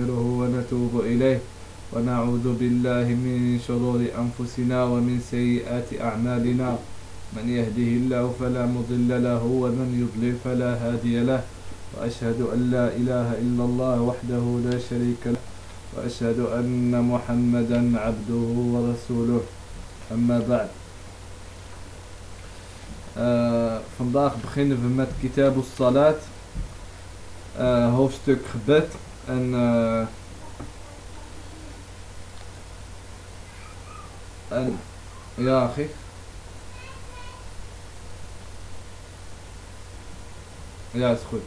ونستغفره ونتوب إليه ونعوذ بالله من شرور أنفسنا ومن سيئات أعمالنا. من يهده الله فلا مضل له ومن يضلل فلا هادي له. وأشهد أن لا إله إلا الله وحده لا شريك له. وأشهد أن محمدا عبده ورسوله. أما بعد. Uh, vandaag beginnen we met Kitab salat uh, hoofdstuk gebed en uh, en ja gek ja is goed.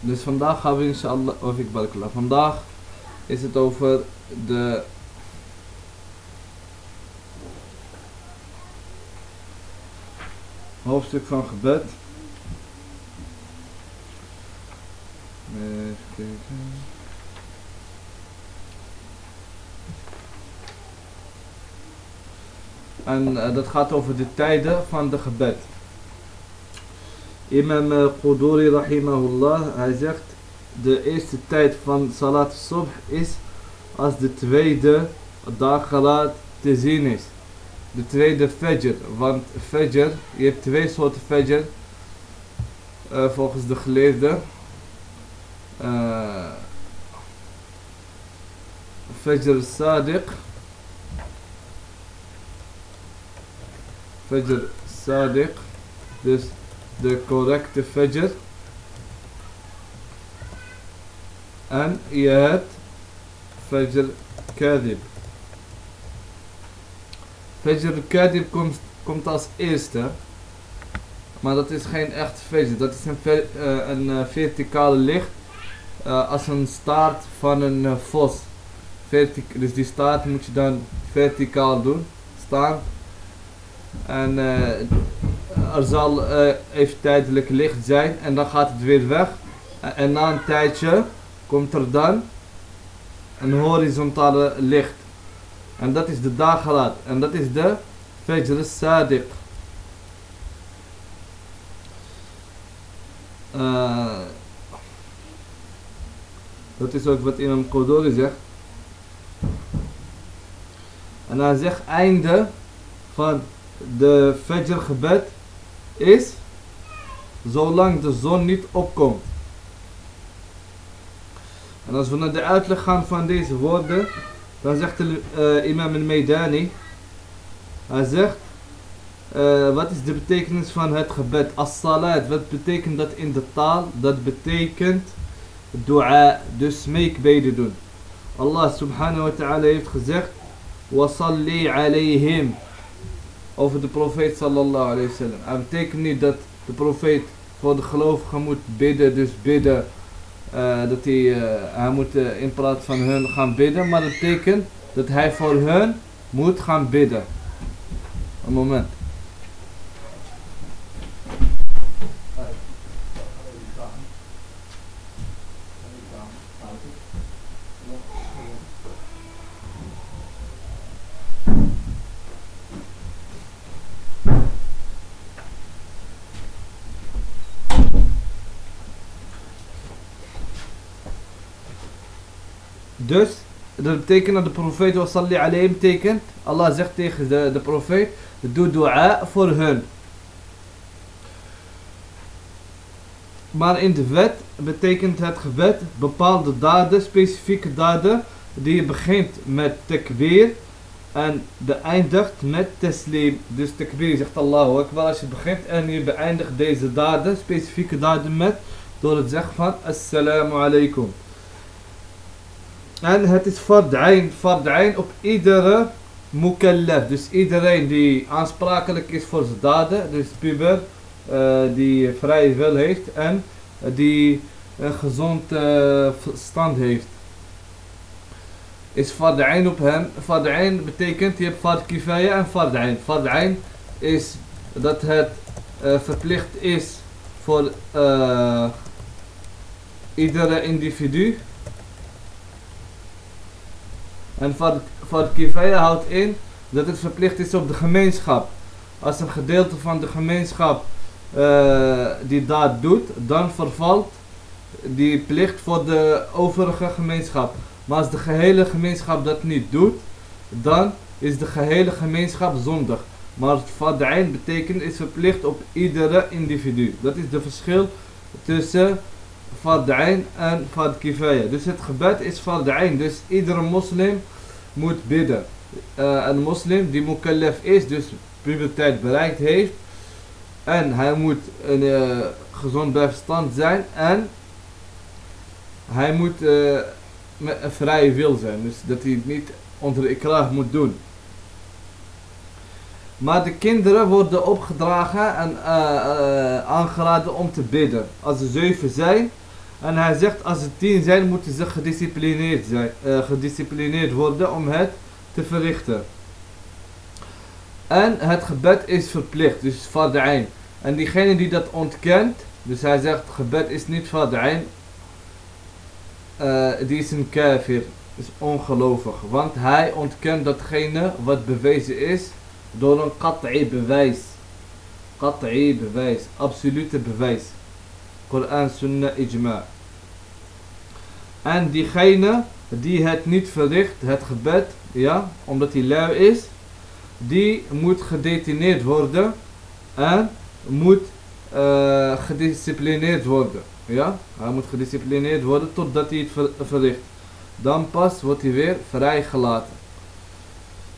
Dus vandaag gaan we inshallah, of ik barakallah, vandaag is het over de hoofdstuk van gebed. Even kijken. En uh, dat gaat over de tijden van de gebed. Imam Quduri rahimahullah, hij zegt de eerste tijd van Salat Subh is als de tweede dageraad te zien is. De tweede Fajr, want Fajr, je hebt twee soorten Fajr uh, volgens de geleerden. Uh, Fajr Sadiq, Fajr Sadiq, dus de correcte fajr. En je hebt fajr kadib. Fajr kadib komt, komt als eerste. Maar dat is geen echt fajr. Dat is een, uh, een uh, verticale licht. Uh, als een staart van een vos. Vertic dus die staart moet je dan verticaal doen. Staan. En er zal even tijdelijk licht zijn en dan gaat het weer weg. En na een tijdje komt er dan een horizontale licht. En dat is de dageraad. En dat is de Fajr Sadiq. Uh, dat is ook wat Imam Quduri zegt. En hij zegt einde van de Fajr gebed is zolang de zon niet opkomt. En als we naar de uitleg gaan van deze woorden, dan zegt de eh, imam al-Maidani, hij zegt, eh, wat is de betekenis van het gebed? As-salat, wat betekent dat in de taal? Dat betekent dua, dus smeekbeden doen. Allah subhanahu wa ta'ala heeft gezegd, wasalli alayhim, over de profeet sallallahu alayhi wa sallam. Dat betekent niet dat de profeet voor de gelovigen moet bidden, dus bidden uh, dat hij, hij moet uh, in plaats van hun gaan bidden, maar dat betekent dat hij voor hun moet gaan bidden. Een moment. Dus, dat betekent dat de profeet wa salli alayhim betekent, Allah zegt tegen de, de profeet, doe dua voor hun. Maar in de wet betekent het gebed bepaalde daden, specifieke daden, die je begint met takbir en de eindigt met taslim. Dus takbir zegt Allahu Akbar als je begint en je beëindigt deze daden, specifieke daden met, door het zeggen van Assalamu alaikum. En het is fard'ain, fard'ain op iedere mukallaf. Dus iedereen die aansprakelijk is voor zijn daden. Dus puber uh, die vrije wil heeft en die een gezond uh, verstand heeft. Is fard'ain op hem. Fard'ain betekent je hebt fard kifaya en fard'ain. Fard'ain is dat het verplicht is voor iedere individu En fard kifaya houdt in dat het verplicht is op de gemeenschap. Als een gedeelte van de gemeenschap uh, die daad doet, dan vervalt die plicht voor de overige gemeenschap. Maar als de gehele gemeenschap dat niet doet, dan is de gehele gemeenschap zondig. Maar fad'ain betekent is verplicht op iedere individu. Dat is het verschil tussen fad'ain en fad kifaya. Dus het gebed is fad'ain. Dus iedere moslim moet bidden. Uh, een moslim die mukallaf is, dus puberteit bereikt heeft. En hij moet een uh, gezond bij verstand zijn. En hij moet uh, met een vrije wil zijn. Dus dat hij het niet onder de ikrah moet doen. Maar de kinderen worden opgedragen en uh, aangeraden om te bidden. Als ze zeven zijn. En hij zegt als ze tien zijn moeten ze gedisciplineerd, zijn, uh, gedisciplineerd worden om het te verrichten. En het gebed is verplicht, dus fad'ain. En diegene die dat ontkent, dus hij zegt gebed is niet fad'ain, uh, die is een kafir, is ongelovig. Want hij ontkent datgene wat bewezen is door een qat'i bewijs. Qat'i bewijs, absolute bewijs. Koran, Sunnah, Ijma. En diegene die het niet verricht, het gebed, ja, omdat hij lui is, die moet gedetineerd worden en moet uh, gedisciplineerd worden. Ja, hij moet gedisciplineerd worden totdat hij het ver verricht. Dan pas wordt hij weer vrijgelaten.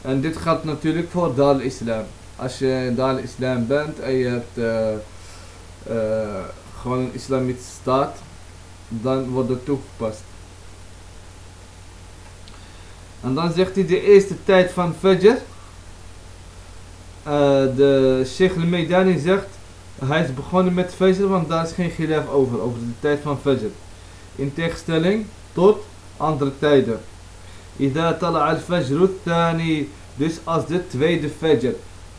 En dit geldt natuurlijk voor Dal Islam. Als je Dal Islam bent en je hebt uh, gewoon een islamitische staat, dan wordt het toegepast. En dan zegt hij de eerste tijd van Fajr. Eh, de Sheikh al-Meidani zegt, hij is begonnen met Fajr, want daar is geen gelef over, over de tijd van Fajr. In tegenstelling tot andere tijden. Ida tala al-Fajr thani. Dus als de tweede Fajr.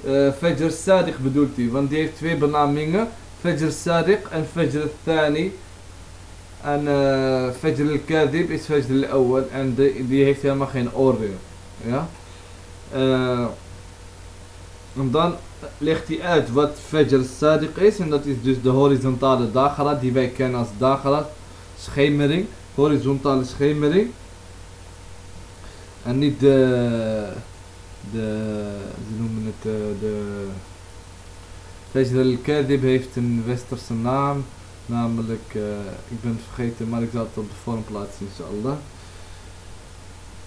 Uh, Fajr Sadiq bedoelt hij, want die heeft twee benamingen. Sadiq en Fajr Thani en Fajr al-Kadib is Fajr al-Awwal en die, heeft helemaal geen oordeel ja en dan legt hij uit wat Fajr Sadiq is en dat is dus de horizontale dagala die wij kennen als dagala schemering horizontale schemering en niet de, de ze noemen het de, de Fajr al-Kadib heeft een westerse naam, namelijk, uh, ik ben het vergeten, maar ik zal het op de vorm plaatsen inshallah.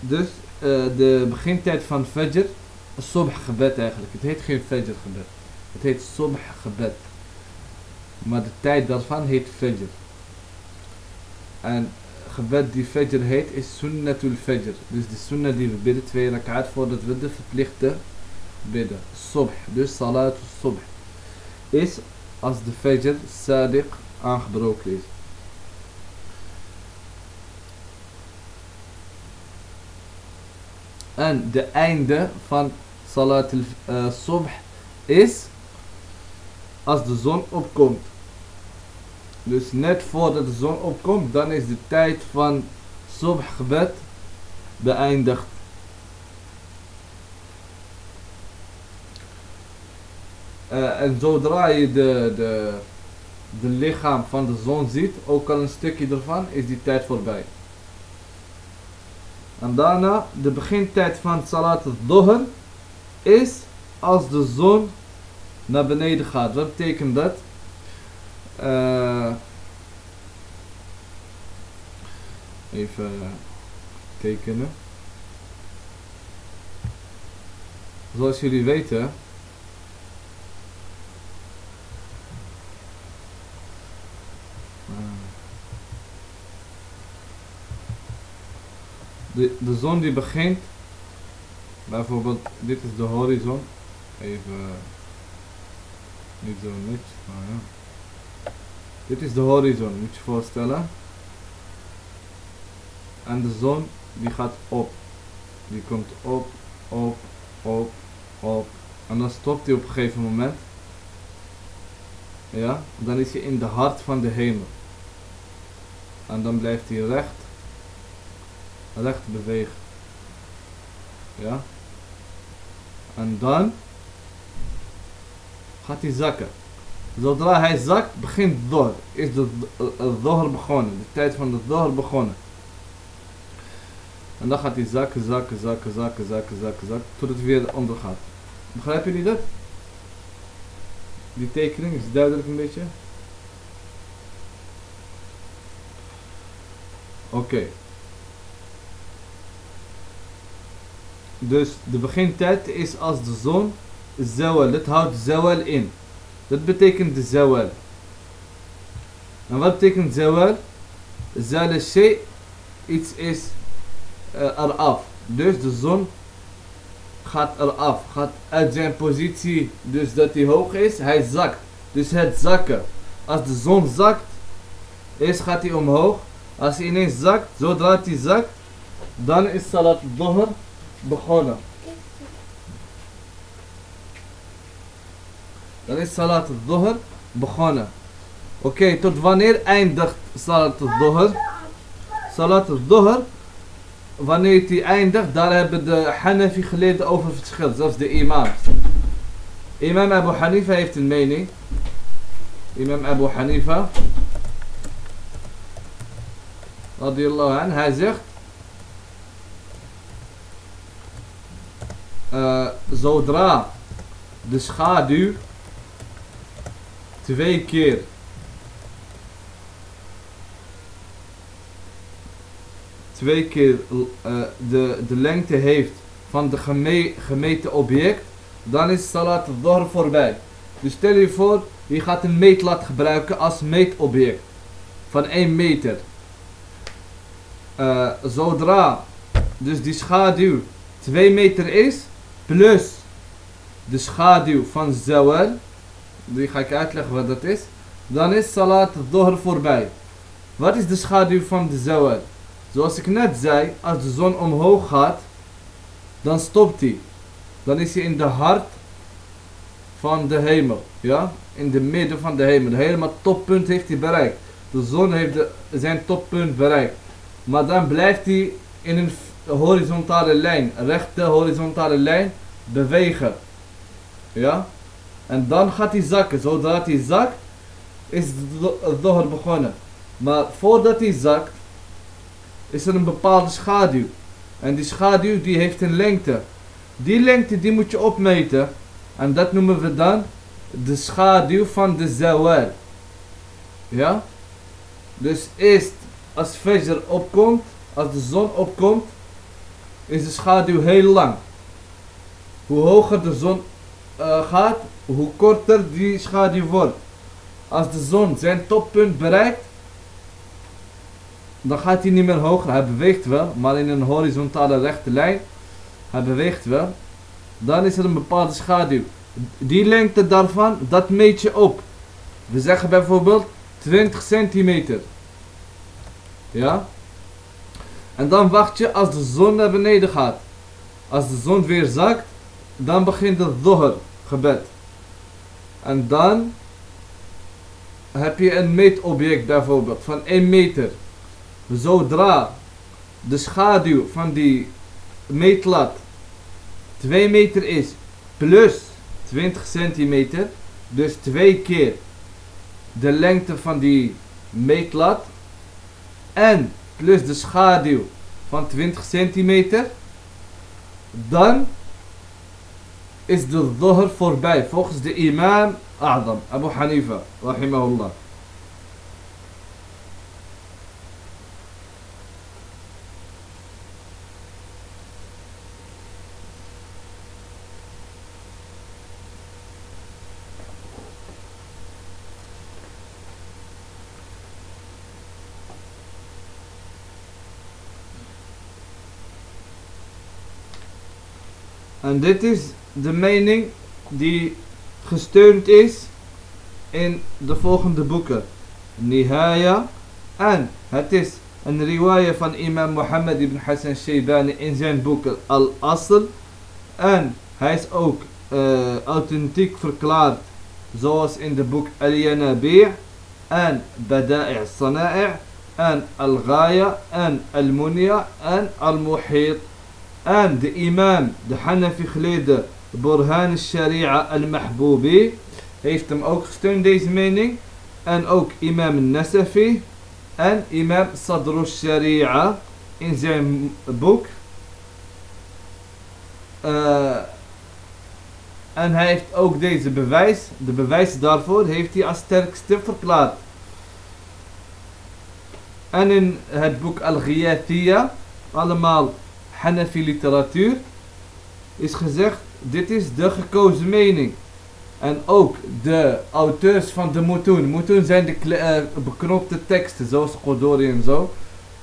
Dus uh, de begintijd van Fajr, Subh gebed eigenlijk, het heet geen Fajr gebed, het heet Subh gebed. Maar de tijd daarvan heet Fajr. En gebed die Fajr heet is Sunnatul Fajr. Dus de sunnah die we bidden twee rakaat voordat we de verplichte bidden. Subh, dus Salatul Subh. Is als de Fajr Sadiq aangebroken is. En de einde van Salatul uh, Subh is als de zon opkomt. Dus net voordat de zon opkomt, dan is de tijd van subh gebed beëindigd. Uh, en zodra je de, de, de lichaam van de zon ziet, ook al een stukje ervan, is die tijd voorbij. En daarna, de begintijd van Salat al-Dohr is als de zon naar beneden gaat. Wat betekent dat? Uh, even tekenen. Zoals jullie weten. De, de zon die begint. Bijvoorbeeld, dit is de horizon. Even. Niet zo netjes, maar ja. Dit is de horizon, moet je voorstellen. En de zon die gaat op. Die komt op, op, op, op. En dan stopt hij op een gegeven moment. Ja, dan is hij in de hart van de hemel. En dan blijft hij recht, recht bewegen. Ja. En dan gaat hij zakken. Zodra hij zakt, begint Dor. Is de Dor begonnen. De tijd van de Dor begonnen. En dan gaat hij zakken, zakken, zakken, zakken, zakken, zakken, zakken. Tot het weer ondergaat. Begrijpen jullie dat? Die tekening is duidelijk een beetje. Oké. Dus de begintijd is als de zon zawal. Het houdt zawal in. Dat betekent de. En wat betekent zawal? Zal shay iets is uh, eraf. Dus de zon gaat eraf. Gaat uit zijn positie. Dus dat hij hoog is. Hij zakt. Dus het zakken. Als de zon zakt. Eerst gaat hij omhoog. Als hij ineens zakt. Zodra hij zakt. Dan is Salat Dhuhr begonnen. Dan is Salat al-Dhuhr begonnen. Oké, okay, tot wanneer eindigt Salat al-Dhuhr? Salat al-Dhuhr, wanneer die eindigt, daar hebben de Hanafi geleden over verschil, zelfs de imams. Imam Abu Hanifa heeft een mening. Imam Abu Hanifa, radiyallahu an, hij zegt, uh, zodra de schaduw twee keer twee keer uh, de, de lengte heeft van de geme gemeten object, dan is salat al voorbij. Dus stel je voor, je gaat een meetlat gebruiken als meetobject van 1 meter. Uh, zodra dus die schaduw 2 meter is, plus de schaduw van zawal, die ga ik uitleggen wat dat is, dan is salat dhuhr voorbij. Wat is de schaduw van de zawal? Zoals ik net zei, als de zon omhoog gaat, dan stopt hij. Dan is hij in de hart van de hemel. Ja? In de midden van de hemel. Helemaal toppunt heeft hij bereikt. De zon heeft zijn toppunt bereikt. Maar dan blijft hij in een horizontale lijn, rechte horizontale lijn, bewegen. Ja? En dan gaat hij zakken. Zodra hij zakt, is het dohr begonnen. Maar voordat hij zakt, is er een bepaalde schaduw. En die schaduw die heeft een lengte. Die lengte die moet je opmeten. En dat noemen we dan de schaduw van de zawal. Ja? Dus eerst als Fajr opkomt, als de zon opkomt, is de schaduw heel lang. Hoe hoger de zon uh, gaat, hoe korter die schaduw wordt. Als de zon zijn toppunt bereikt, dan gaat hij niet meer hoger. Hij beweegt wel, maar in een horizontale rechte lijn. Hij beweegt wel. Dan is er een bepaalde schaduw. Die lengte daarvan, dat meet je op. We zeggen bijvoorbeeld 20 centimeter. Ja? En dan wacht je als de zon naar beneden gaat. Als de zon weer zakt, dan begint het dhuhr gebed. En dan heb je een meetobject bijvoorbeeld van 1 meter. Zodra de schaduw van die meetlat 2 meter is plus 20 centimeter, dus twee keer de lengte van die meetlat en plus de schaduw van 20 centimeter, dan is de dhuhr voorbij volgens de imam A'zam, Abu Hanifa, rahimahullah. En dit is de mening die gesteund is in de volgende boeken. Nihaya. En het is een riwaya van imam Muhammad ibn Hassan Shaybani in zijn boeken Al-Asl. En hij is ook uh, authentiek verklaard zoals in de boek Al-Yanabi' en Bada'i' Sana'i' en Al-Ghaya en Al-Munya en Al-Muhit ان د إمام د حنفي خليد برهان الشريعة المحبوبي. هيفتم أوك ستون ديز مينينغ؟ أن أوك إمام النسفي أن إمام صدر الشريعة. إن زين بوك. آه، أن هيفت أوك ديز بيفايس د بيفايس دارفور هيفتي أسترك ستيفر كلاد أن إن هاد بوك الغياثية المال Hanafi literatuur, is gezegd, dit is de gekozen mening. En ook de auteurs van de Mutun. Mutun zijn de uh, beknopte teksten, zoals Qodori en zo.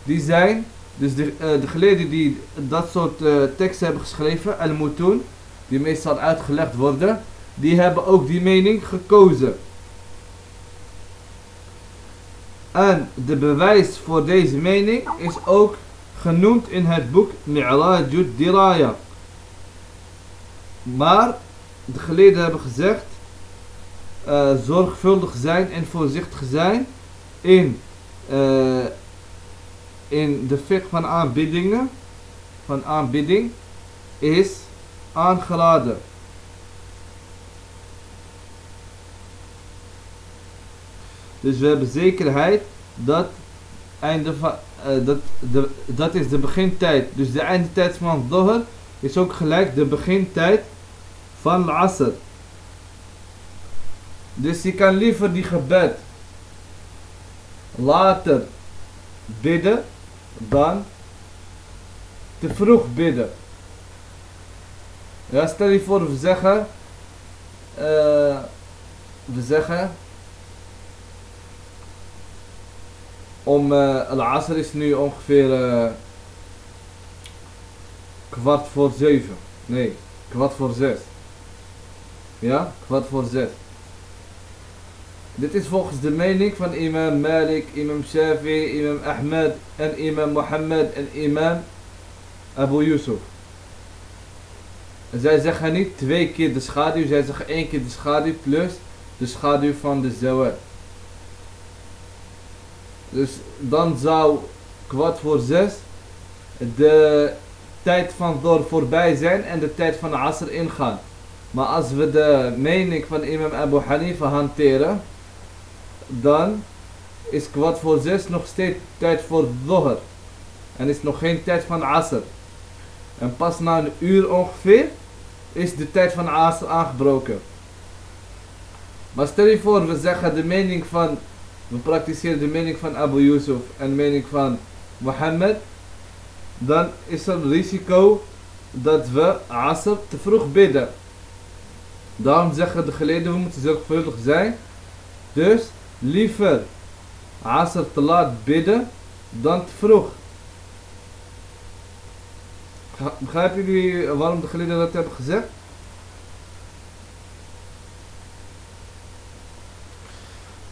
Die zijn, dus de, uh, de geleden die dat soort uh, teksten hebben geschreven, Al-Mutun, die meestal uitgelegd worden, die hebben ook die mening gekozen. En de bewijs voor deze mening is ook genoemd in het boek Mi'rajud Diraya. Maar de geleden hebben gezegd, uh, zorgvuldig zijn en voorzichtig zijn in, uh, in de fiqh van aanbiedingen, van aanbieding, is aangeraden. Dus we hebben zekerheid dat, einde van, uh, dat, de, dat is de begintijd. Dus de eindtijd van Dohr is ook gelijk de begintijd van Asr. Dus je kan liever die gebed later bidden dan te vroeg bidden. Ja, stel je voor, we zeggen, uh, we zeggen, om uh, Al-Asr is nu ongeveer uh, kwart voor zeven. Nee, kwart voor zes. Ja, kwart voor zes. Dit is volgens de mening van imam Malik, imam Shafi, imam Ahmed en imam Mohammed en imam Abu Yusuf. Zij zeggen niet twee keer de schaduw, zij zeggen één keer de schaduw plus de schaduw van de zawad. Dus dan zou kwart voor zes de tijd van door voorbij zijn en de tijd van Asr ingaan. Maar als we de mening van imam Abu Hanifa hanteren, dan is kwart voor zes nog steeds tijd voor Dhuhr. En is nog geen tijd van Asr. En pas na een uur ongeveer is de tijd van Asr aangebroken. Maar stel je voor, we zeggen de mening van, we praktiseren de mening van Abu Yusuf en de mening van Mohammed. Dan is er risico dat we Asr te vroeg bidden. Daarom zeggen de geleden, we moeten zorgvuldig zijn. Dus liever Asr te laat bidden dan te vroeg. Begrijpen jullie waarom de geleden dat hebben gezegd?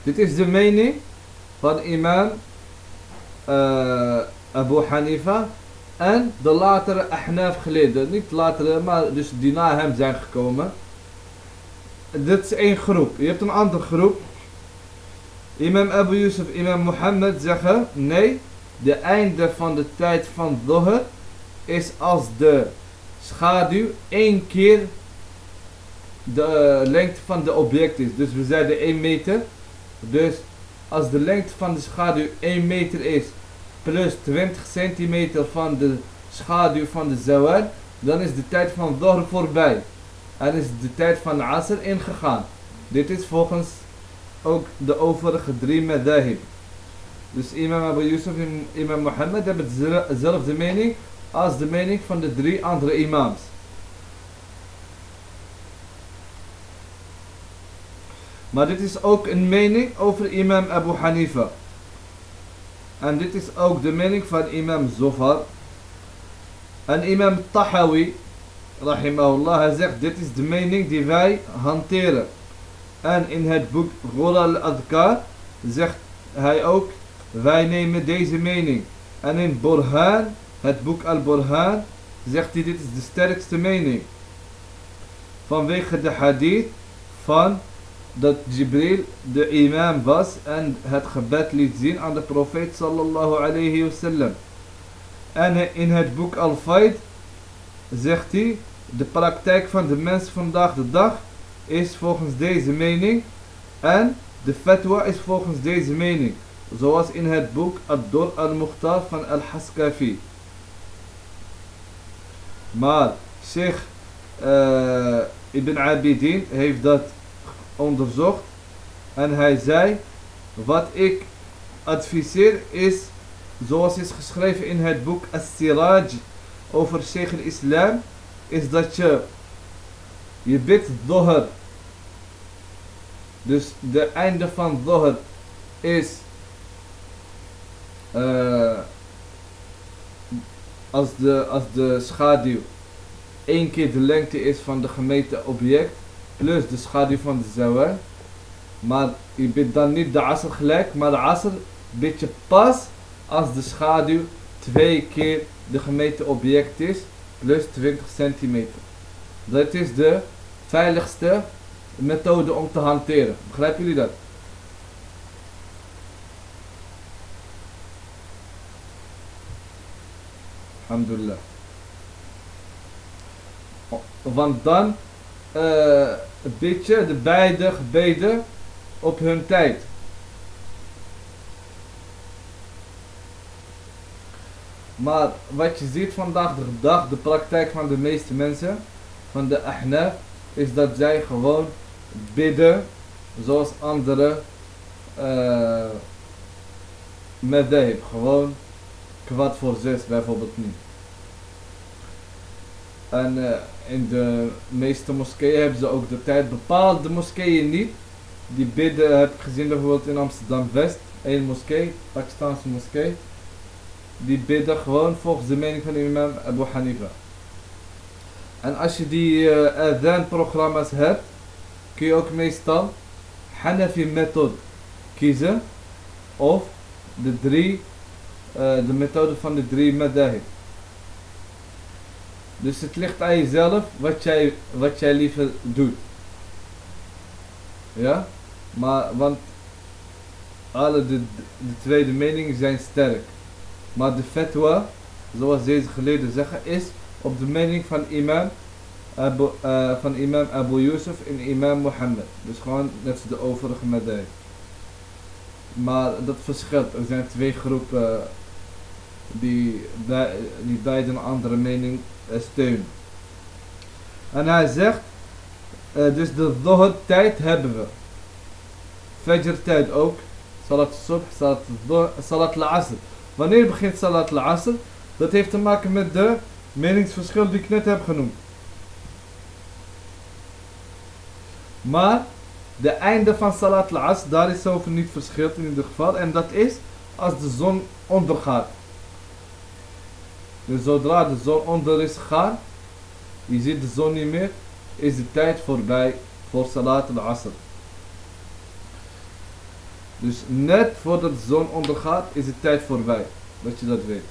Dit is de mening van imam uh, Abu Hanifa en de latere Ahnaf geleden. Niet latere, maar dus die na hem zijn gekomen. Dit is één groep. Je hebt een andere groep. Imam Abu Yusuf, imam Mohammed zeggen, nee, de einde van de tijd van Dhuhr is als de schaduw één keer de uh, lengte van de object is. Dus we zeiden 1 meter. Dus als de lengte van de schaduw 1 meter is plus 20 centimeter van de schaduw van de zawad, dan is de tijd van Dhuhr voorbij. En is de tijd van Asr ingegaan. Dit is volgens ook de overige drie madahib. Dus imam Abu Yusuf en imam Mohammed hebben dezelfde mening als de mening van de drie andere imams. Maar dit is ook een mening over imam Abu Hanifa. En dit is ook de mening van imam Zofar. En imam Tahawi, rahimahullah, hij zegt dit is de mening die wij hanteren. En in het boek Rola al-Adkar zegt hij ook, wij nemen deze mening. En in Burhan het boek Al-Burhan zegt hij dit is de sterkste mening. Vanwege de hadith van dat Jibril de imam was en het gebed liet zien aan de profeet sallallahu alayhi wasallam. En in het boek Al-Faid zegt hij de praktijk van de mensen vandaag de dag is volgens deze mening. En de fatwa is volgens deze mening. Zoals in het boek Ad-Dur al-Mukhtar van Al-Haskafi. Maar Sheikh uh, Ibn Abidin heeft dat onderzocht. En hij zei, wat ik adviseer is, zoals is geschreven in het boek As-Siraj over Sheikh al-Islam, is dat je, je bidt Dhuhr. Dus de einde van Dhuhr is uh, als, de, als de schaduw één keer de lengte is van de gemeten object plus de schaduw van de. Maar je bidt dan niet de asr gelijk, maar de asr bid je pas als de schaduw twee keer de gemeten object is plus 20 centimeter. Dat is de veiligste methode om te hanteren. Begrijpen jullie dat? Alhamdulillah. Want dan uh, bid je de beide gebeden op hun tijd. Maar wat je ziet vandaag de dag, de praktijk van de meeste mensen, van de ahnaf, is dat zij gewoon bidden zoals andere uh, madhab. Gewoon kwart voor zes bijvoorbeeld niet. En uh, in de meeste moskeeën hebben ze ook de tijd. Bepaalde moskeeën niet. Die bidden heb ik gezien bijvoorbeeld in Amsterdam West. Eén moskee, Pakistanse moskee. Die bidden gewoon volgens de mening van imam Abu Hanifa. En als je die uh, programma's hebt, kun je ook meestal Hanafi method kiezen. Of de drie, uh, de methode van de drie madahib. Dus het ligt aan jezelf wat jij, wat jij liever doet. Ja? Maar, want alle de, de tweede meningen zijn sterk. Maar de fatwa, zoals deze geleden zeggen, is op de mening van imam Abu, uh, van imam Abu Yusuf en imam Mohammed. Dus gewoon net als de overige madai. Maar dat verschilt. Er zijn twee groepen die, die beide een andere mening steun. En hij zegt, uh, dus de dhuhr tijd hebben we. Fajr tijd ook. Salat subh, salat salat al-asr. Wanneer begint salat al-asr? Dat heeft te maken met de meningsverschil die ik net heb genoemd. Maar de einde van salat al-asr, daar is over niet verschil in ieder geval. En dat is als de zon ondergaat. Dus zodra de zon onder is gegaan, je ziet de zon niet meer, is de tijd voorbij voor Salat al-Asr. Dus net voordat de zon ondergaat, is de tijd voorbij. Dat je dat weet.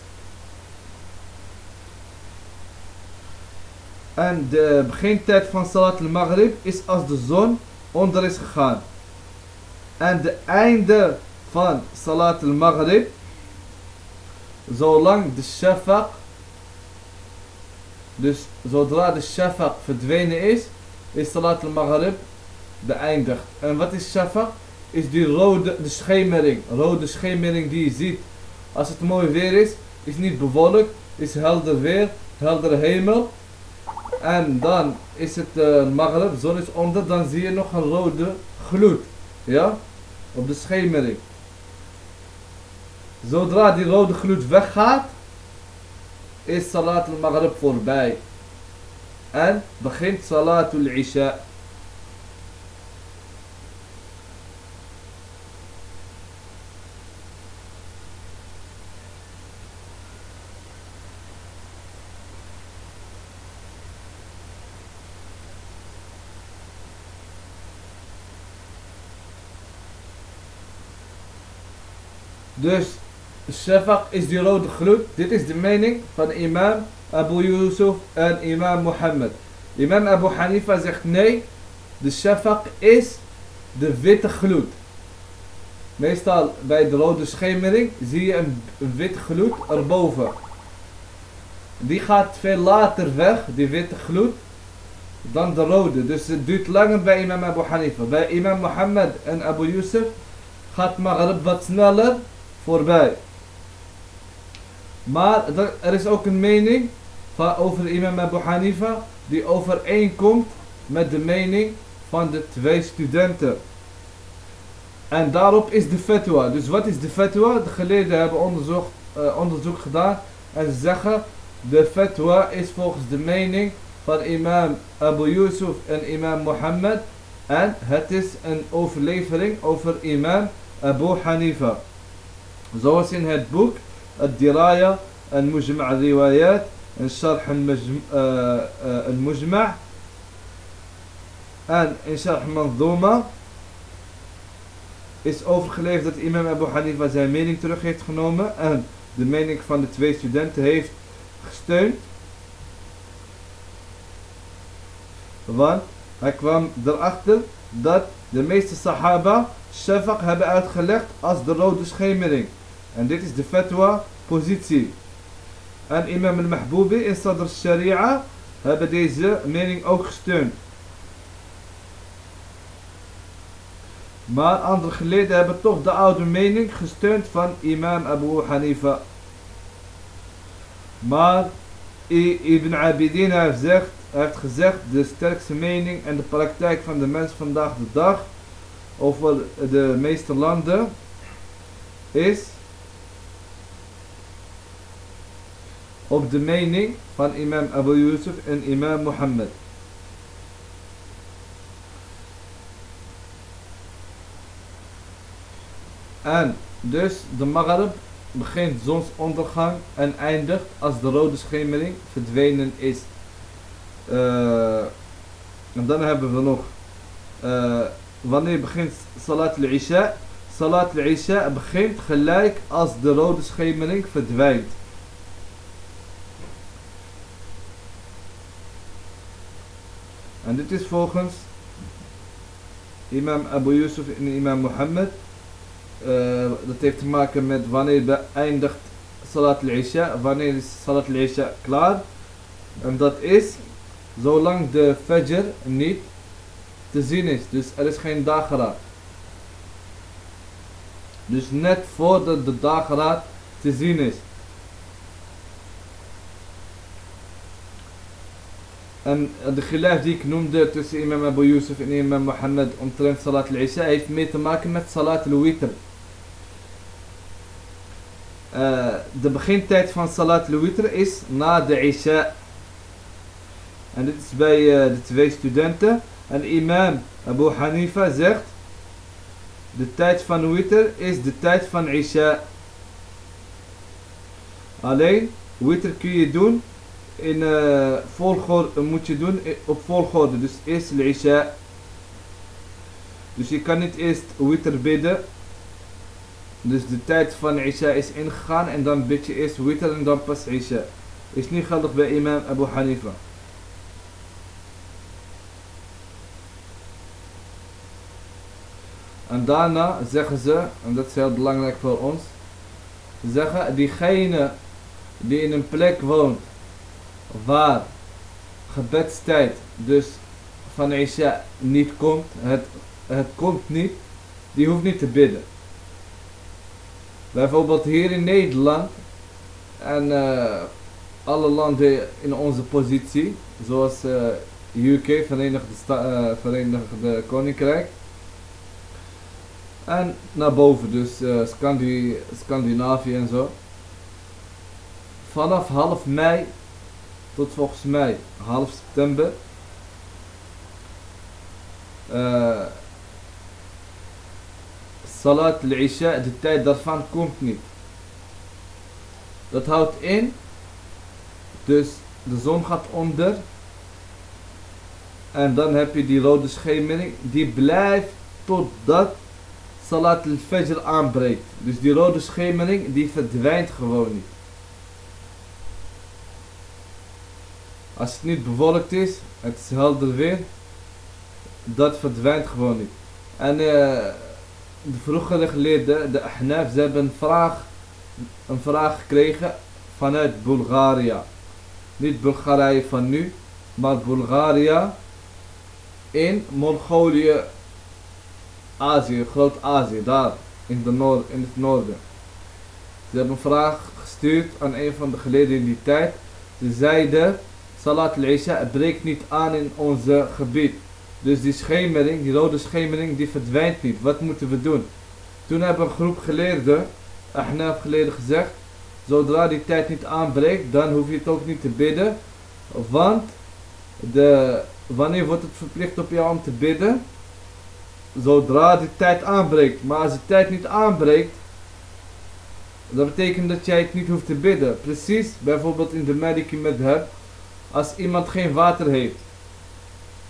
En de begintijd van Salat al-Maghrib is als de zon onder is gegaan. En de einde van Salat al-Maghrib, zolang de shafaq dus zodra de shafaq verdwenen is, is salat al-maghrib beëindigd. En wat is shafaq? Is die rode, de schemering, rode schemering die je ziet. Als het mooi weer is, is niet bewolkt, is helder weer, heldere hemel. En dan is het uh, maghrib, zon is onder, dan zie je nog een rode gloed. Ja? Op de schemering. Zodra die rode gloed weggaat, is Salat al-Maghrib voorbij. En begint Salat al-Isha. Dus Shafaq is die rode gloed. Dit is de mening van imam Abu Yusuf en imam Mohammed. Imam Abu Hanifa zegt nee, de shafaq is de witte gloed. Meestal bij de rode schemering zie je een witte gloed erboven. Die gaat veel later weg, die witte gloed, dan de rode. Dus het duurt langer bij imam Abu Hanifa. Bij imam Mohammed en Abu Yusuf gaat Maghrib wat sneller voorbij. Maar er is ook een mening van over imam Abu Hanifa die overeenkomt met de mening van de twee studenten. En daarop is de fatwa. Dus wat is de fatwa? De geleerden hebben onderzoek, uh, onderzoek gedaan en ze zeggen de fatwa is volgens de mening van imam Abu Yusuf en imam Mohammed en het is een overlevering over imam Abu Hanifa. Zoals in het boek En Mujma' al-Riwayat en Sharh al-Mujma' en in Sharh is overgeleverd dat imam Abu Hanifa zijn mening terug heeft genomen en de mening van de twee studenten heeft gesteund. Want hij kwam erachter dat de meeste sahaba shafaq hebben uitgelegd als de rode schemering. En dit is de fatwa positie. En imam al-Mahboubi in Sadr Sharia hebben deze mening ook gesteund. Maar andere geleerden hebben toch de oude mening gesteund van imam Abu Hanifa. Maar Ibn Abidin heeft gezegd, heeft gezegd de sterkste mening en de praktijk van de mens vandaag de dag over de meeste landen is op de mening van imam Abu Yusuf en imam Mohammed. En dus de Maghrib begint zonsondergang en eindigt als de rode schemering verdwenen is. Uh, en dan hebben we nog uh, wanneer begint Salat al-Isha? Salat al-Isha begint gelijk als de rode schemering verdwijnt. En dit is volgens imam Abu Yusuf en imam Mohammed uh, dat heeft te maken met wanneer beëindigt Salat al-Isha. Wanneer is Salat al-Isha klaar? En dat is zolang de Fajr niet te zien is. Dus er is geen dageraad. Dus net voordat de dageraad te zien is. En de gilaf die ik noemde tussen imam Abu Yusuf en imam Mohammed omtrent Salat al-Isha heeft mee te maken met Salat al-Witr. Uh, de begintijd van Salat al-Witr is na de Isha. En dit is bij uh, de twee studenten. En imam Abu Hanifa zegt. De tijd van Witr is de tijd van Isha. Alleen, Witr kun je doen in uh, volgorde, moet je doen op volgorde. Dus eerst al-Isha. Dus je kan niet eerst Witr bidden dus de tijd van Isha is ingegaan en dan bid je eerst witr en dan pas Isha. Is niet geldig bij imam Abu Hanifa. En daarna zeggen ze, en dat is heel belangrijk voor ons, zeggen diegene die in een plek woont waar gebedstijd dus van Isha niet komt, het, het komt niet, die hoeft niet te bidden. Bijvoorbeeld hier in Nederland en uh, alle landen in onze positie, zoals uh, UK, Verenigde, Sta uh, Verenigde Koninkrijk. En naar boven, dus Scandi Scandinavië en zo. Vanaf half mei tot volgens mij half september Salat al-Isha, de tijd daarvan komt niet. Dat houdt in, dus de zon gaat onder. En dan heb je die rode schemering, die blijft totdat Salat al-Fajr aanbreekt. Dus die rode schemering, die verdwijnt gewoon niet. Als het niet bewolkt is, het is helder weer, dat verdwijnt gewoon niet. En uh, de vroegere geleerden, de Ahnaf, ze hebben een vraag, een vraag gekregen vanuit Bulgaria. Niet Bulgarije van nu, maar Bulgaria in Mongolië, Azië, Groot-Azië, daar in, de noord, in het noorden. Ze hebben een vraag gestuurd aan een van de geleerden in die tijd. Ze zeiden, Salat al-Isha breekt niet aan in onze gebied. Dus die schemering, die rode schemering, die verdwijnt niet. Wat moeten we doen? Toen hebben een groep geleerden, Ahnaf geleerden gezegd, zodra die tijd niet aanbreekt, dan hoef je het ook niet te bidden. Want de, wanneer wordt het verplicht op jou om te bidden? Zodra die tijd aanbreekt. Maar als de tijd niet aanbreekt, dat betekent dat jij het niet hoeft te bidden. Precies, bijvoorbeeld in de Maliki Madhab, als iemand geen water heeft.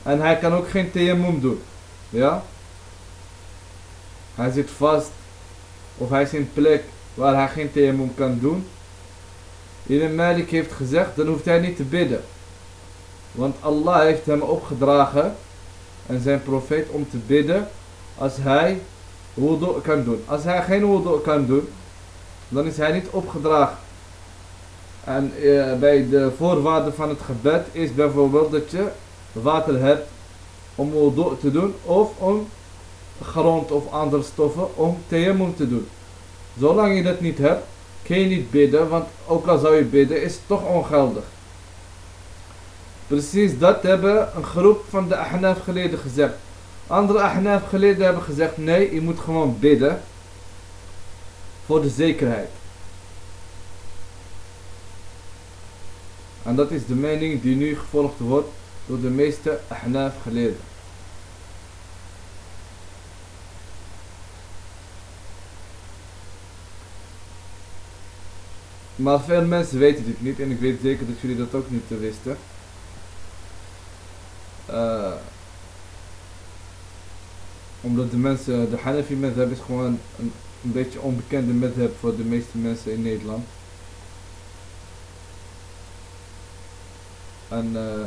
En hij kan ook geen tayammum doen. Ja? Hij zit vast. Of hij is in een plek waar hij geen tayammum kan doen. Ibn Malik heeft gezegd, dan hoeft hij niet te bidden. Want Allah heeft hem opgedragen en zijn profeet om te bidden als hij wudu kan doen. Als hij geen wudu kan doen, dan is hij niet opgedragen. En uh, bij de voorwaarden van het gebed is bijvoorbeeld dat je water hebt om wudu te doen of om grond of andere stoffen om tayammum te doen. Zolang je dat niet hebt, kun je niet bidden, want ook al zou je bidden, is het toch ongeldig. Precies dat hebben een groep van de Ahnaf geleden gezegd. Andere Ahnaf geleden hebben gezegd, nee, je moet gewoon bidden voor de zekerheid. En dat is de mening die nu gevolgd wordt door de meeste Ahnaf geleden. Maar veel mensen weten dit niet en ik weet zeker dat jullie dat ook niet wisten. Uh, omdat de mensen, de Hanafi madhab is gewoon een, beetje onbekende madhab voor de meeste mensen in Nederland. En uh,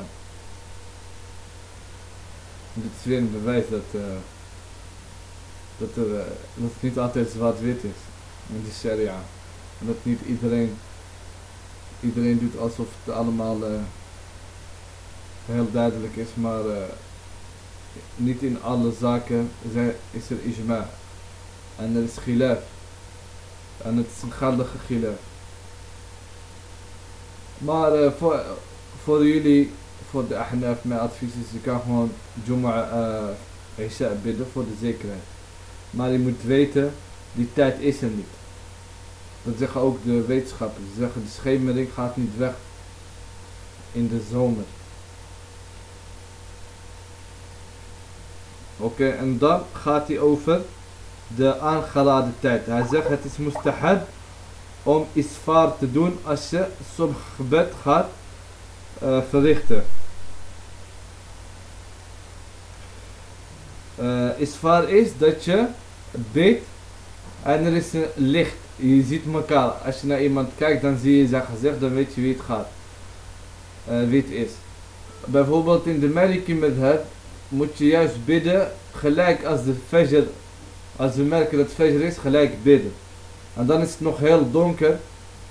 dit is weer een bewijs dat, uh, dat, er, uh, dat het niet altijd zwart-wit is in de sharia. En dat niet iedereen, iedereen doet alsof het allemaal heel duidelijk is, maar niet in alle zaken is er ijma. En er is khilaf. En het is een geldige khilaf. Maar voor, voor jullie, voor de ahnaf, mijn advies is, je kan gewoon Jum'a uh, Isha bidden voor de zekerheid. Maar je moet weten, die tijd is er niet. Dat zeggen ook de wetenschappers. Ze zeggen de schemering gaat niet weg in de zomer. Oké, en dan gaat hij over de aangeladen tijd. Hij zegt het is mustahab om isfar te doen als je soms gebed gaat verrichten. Uh, isfar is dat je bidt en er is een licht. Je ziet elkaar. Als je naar iemand kijkt dan zie je zijn gezicht, dan weet je wie het gaat. Uh, wie het is. Bijvoorbeeld in de Maliki het moet je juist bidden gelijk als de fajr, als we merken dat fajr is, gelijk bidden. En dan is het nog heel donker.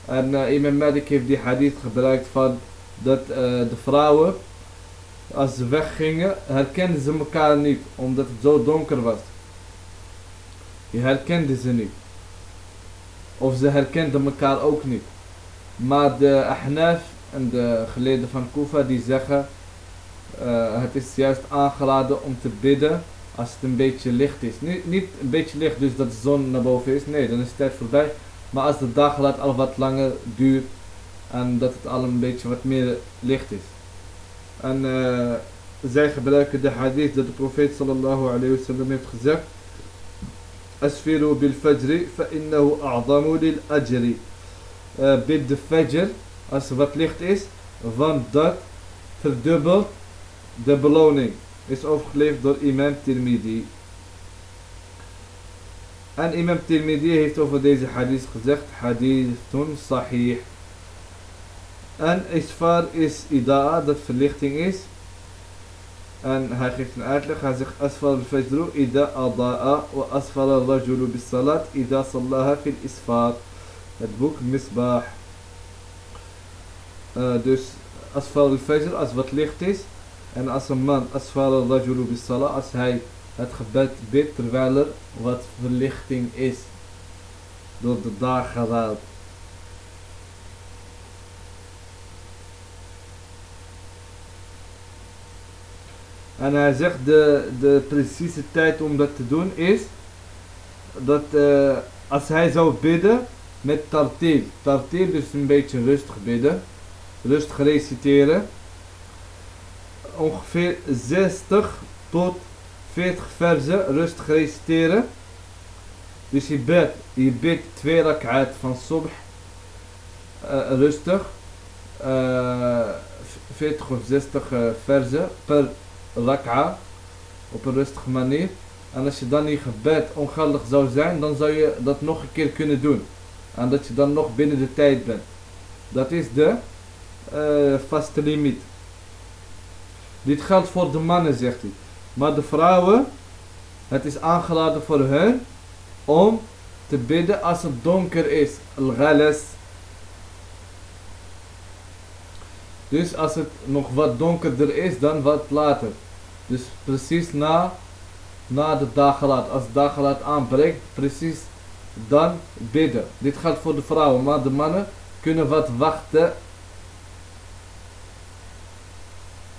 En uh, Imam Malik heeft die hadith gebruikt van dat uh, de vrouwen, als ze weggingen, herkenden ze elkaar niet, omdat het zo donker was. Je herkende ze niet. Of ze herkenden elkaar ook niet. Maar de Ahnaf en de geleden van Kufa die zeggen uh, het is juist aangeraden om te bidden als het een beetje licht is. Niet, niet een beetje licht dus dat de zon naar boven is, nee dan is het tijd voorbij. Maar als de dag al wat langer duurt en dat het al een beetje wat meer licht is. En uh, zij gebruiken de hadith dat de profeet sallallahu alayhi wa sallam heeft gezegd. Asfiru bil fajri fa innahu a'zamu lil ajri. Uh, bid de fajr als er wat licht is, want dat verdubbelt de beloning is overgeleverd door imam Tirmidhi. En imam Tirmidhi heeft over deze hadith gezegd, hadithun sahih. En isfar is ida'a, dat verlichting is. En hij geeft een uitleg, hij zegt asfar al-fajru ida ada'a wa asfar al-rajulu bis salat ida sallaha fil isfar. Het boek Misbah. Uh, dus asfar al-fajr, als wat licht is, En als een man, asfala rajulu bis salah, als hij het gebed bidt terwijl er wat verlichting is door de dageraad. En hij zegt de, de precieze tijd om dat te doen is dat eh, als hij zou bidden met tartil. Tartil is een beetje rustig bidden. Rustig reciteren. Ongeveer 60 tot 40 versen rustig reciteren. Dus je bidt, je bidt twee rak'at van subh uh, rustig. Uh, 40 of 60 uh, versen per rak'a op een rustige manier. En als je dan in gebed ongeldig zou zijn, dan zou je dat nog een keer kunnen doen. En dat je dan nog binnen de tijd bent. Dat is de uh, vaste limiet. Dit geldt voor de mannen, zegt hij. Maar de vrouwen, het is aangeladen voor hen om te bidden als het donker is. Al-ghalas. Dus als het nog wat donkerder is dan wat later. Dus precies na, na de dagelaat. Als de dagelaat aanbreekt, precies dan bidden. Dit geldt voor de vrouwen, maar de mannen kunnen wat wachten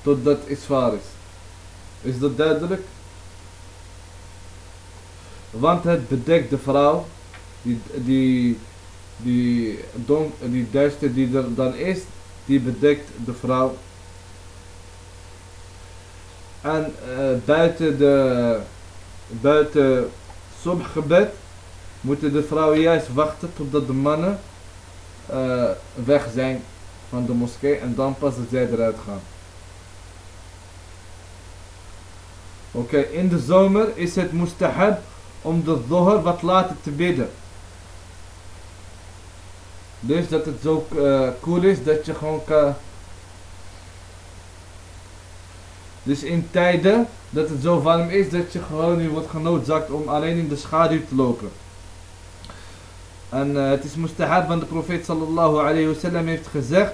totdat het zwaar is. Is dat duidelijk? Want het bedekt de vrouw, die, die, die, don, die duister die er dan is, die bedekt de vrouw. En uh, buiten de buiten subgebed moeten de vrouwen juist wachten totdat de mannen uh, weg zijn van de moskee en dan pas zij eruit gaan. Oké, in de zomer is het mustahab om de dhuhr wat later te bidden. Dus dat het zo uh, cool is dat je gewoon kan... Dus in tijden dat het zo warm is dat je gewoon nu wordt genoodzaakt om alleen in de schaduw te lopen. En eh, het is mustahab van de profeet sallallahu alayhi wasallam heeft gezegd.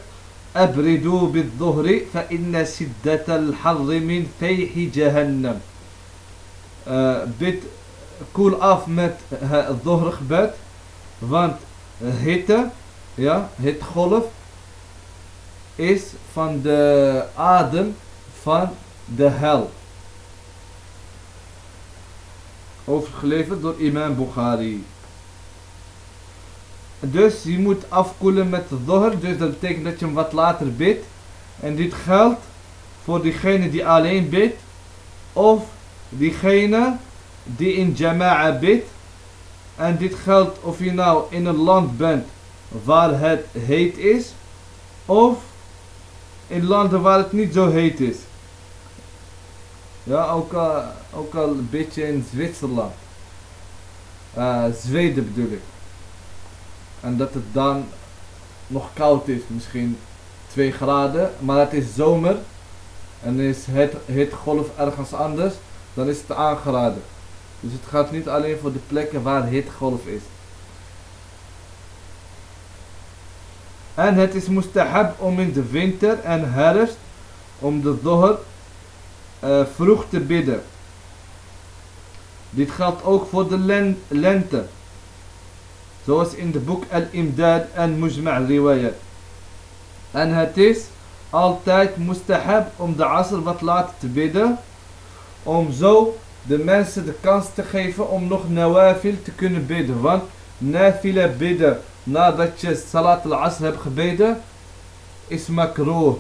Abridu bid dhuhri fa inna siddat al harri min jahannam. Eh, bid koel af met het dhuhr gebed. Want hitte ja, het golf is van de adem van de hel overgeleverd door imam Bukhari dus je moet afkoelen met de dhuhr. Dus dat betekent dat je hem wat later bidt. En dit geldt voor diegene die alleen bidt. Of diegene die in jama'a bidt. En dit geldt of je nou in een land bent waar het heet is. Of in landen waar het niet zo heet is. Ja, ook al, ook al een beetje in Zwitserland. Uh, Zweden bedoel ik. En dat het dan nog koud is, misschien 2 graden. Maar het is zomer. En is het, het golf ergens anders. Dan is het aangeraden. Dus het gaat niet alleen voor de plekken waar het golf is. En het is mustahab om in de winter en herfst om de dhuhr uh, vroeg te bidden. Dit geldt ook voor de len lente. Zoals in de boek Al-Imdad en Mujma' Riwayat. En het is altijd mustahab om de asr wat later te bidden. Om zo de mensen de kans te geven om nog nawafil te kunnen bidden. Want nafila bidden nadat je salat al-asr hebt gebeden is makroh.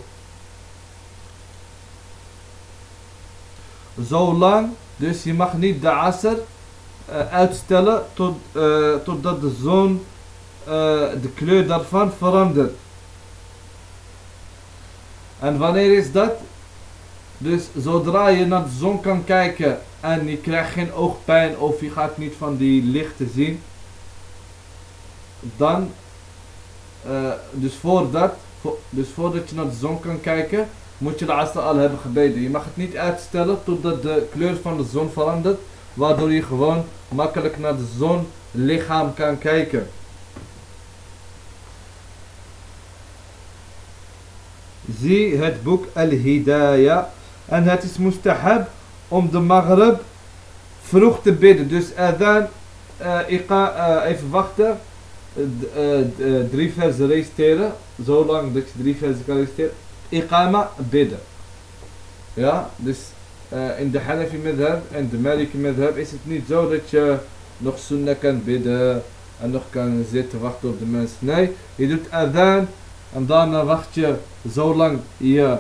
Zolang, dus je mag niet de asr uitstellen tot, totdat de zon de kleur daarvan verandert. En wanneer is dat? Dus zodra je naar de zon kan kijken en je krijgt geen oogpijn of je gaat niet van die lichten zien, dan, dus voordat, dus voordat je naar de zon kan kijken, moet je de asr al hebben gebeden. Je mag het niet uitstellen totdat de kleur van de zon verandert, waardoor je gewoon makkelijk naar de zon lichaam kan kijken. Zie het boek Al-Hidayah En het is mustahab om de maghrib vroeg te bidden. Dus adhan, uh, iqa, uh, even wachten. Uh, drie versen reciteren. Zolang dat je drie versen kan reciteren. Iqama bidden. Ja, dus uh, in de Hanafi madhab en de Maliki madhab is het niet zo dat je nog sunnah kan bidden en nog kan zitten wachten op de mensen. Nee, je doet adhan en daarna wacht je zolang je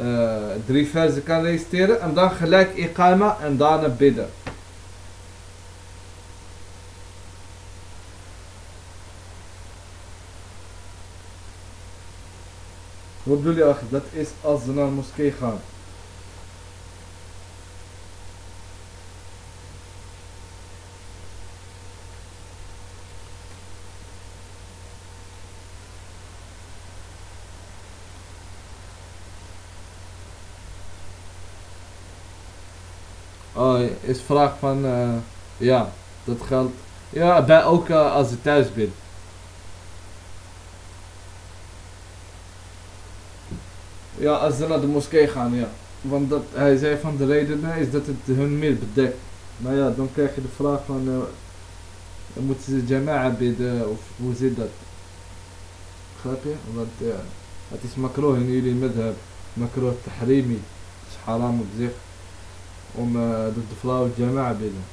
uh, drie versen kan reciteren en dan gelijk iqama en daarna bidden. Wat bedoel je Dat is als ze naar de moskee gaan. Oh, is vraag van, uh, ja, dat geldt. Ja, bij ook uh, als je thuis bent. Ja, als ze naar de moskee gaan, ja. Want dat, hij zei van de redenen is dat het hun meer bedekt. Maar ja, dan krijg je de vraag van, uh, moeten ze jama'a bidden of hoe zit dat? Begrijp je? Want ja, het is makro in jullie madhab. Makro tahrimi. Het is haram op zich. Om uh, de, de vrouwen jama'a bidden.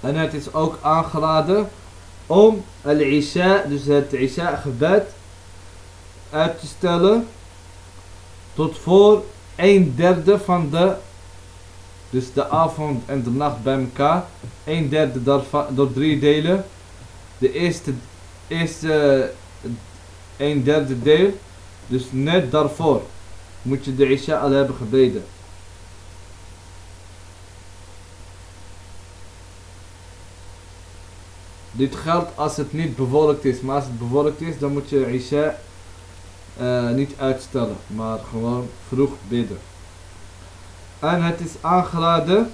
En het is ook aangeraden om al-Isha, dus het Isha gebed, uit te stellen tot voor een derde van de, dus de avond en de nacht bij elkaar, een derde daarvan, door drie delen. De eerste, eerste een derde deel, dus net daarvoor moet je de Isha al hebben gebeden. Dit geldt als het niet bewolkt is. Maar als het bewolkt is, dan moet je Isha uh, niet uitstellen. Maar gewoon vroeg bidden. En het is aangeraden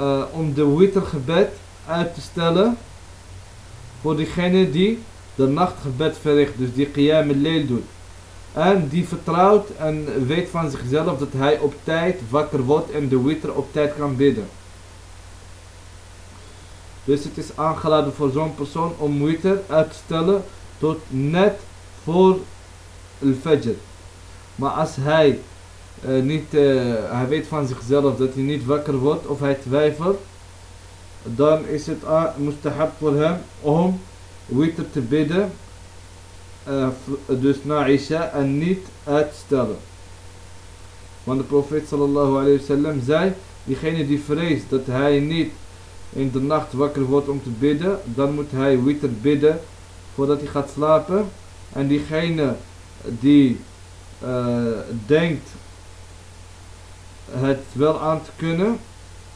uh, om de wittergebed uit te stellen. Voor diegene die de nachtgebed verricht. Dus die qiyam al doet. En die vertrouwt en weet van zichzelf dat hij op tijd wakker wordt en de witter op tijd kan bidden. Dus het is aangeladen voor zo'n persoon om moeite uit te stellen tot net voor al-fajr. Maar als hij uh, niet, uh, hij weet van zichzelf dat hij niet wakker wordt of hij twijfelt, dan is het mustahab voor hem om witr te bidden, uh, dus na Isha en niet uitstellen. Want de profeet sallallahu alayhi wa sallam zei, diegene die vreest dat hij niet in de nacht wakker wordt om te bidden, dan moet hij witr bidden voordat hij gaat slapen. En diegene die uh, denkt het wel aan te kunnen,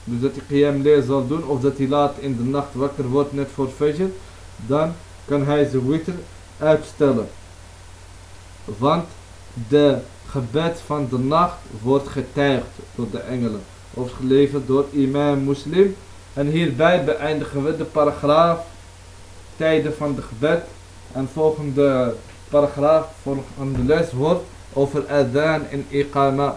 dus dat hij qiyam leer zal doen, of dat hij laat in de nacht wakker wordt net voor fajr, dan kan hij zijn witr uitstellen. Want de gebed van de nacht wordt getuigd door de engelen. Of geleverd door imam muslim. En hierbij beëindigen we de paragraaf tijden van de gebed. En volgende paragraaf, volgende les wordt over adhan en iqama.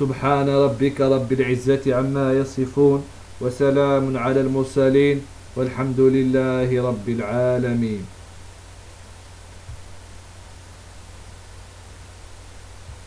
سبحان ربك رب العزة عما يصفون وسلام على المرسلين والحمد لله رب العالمين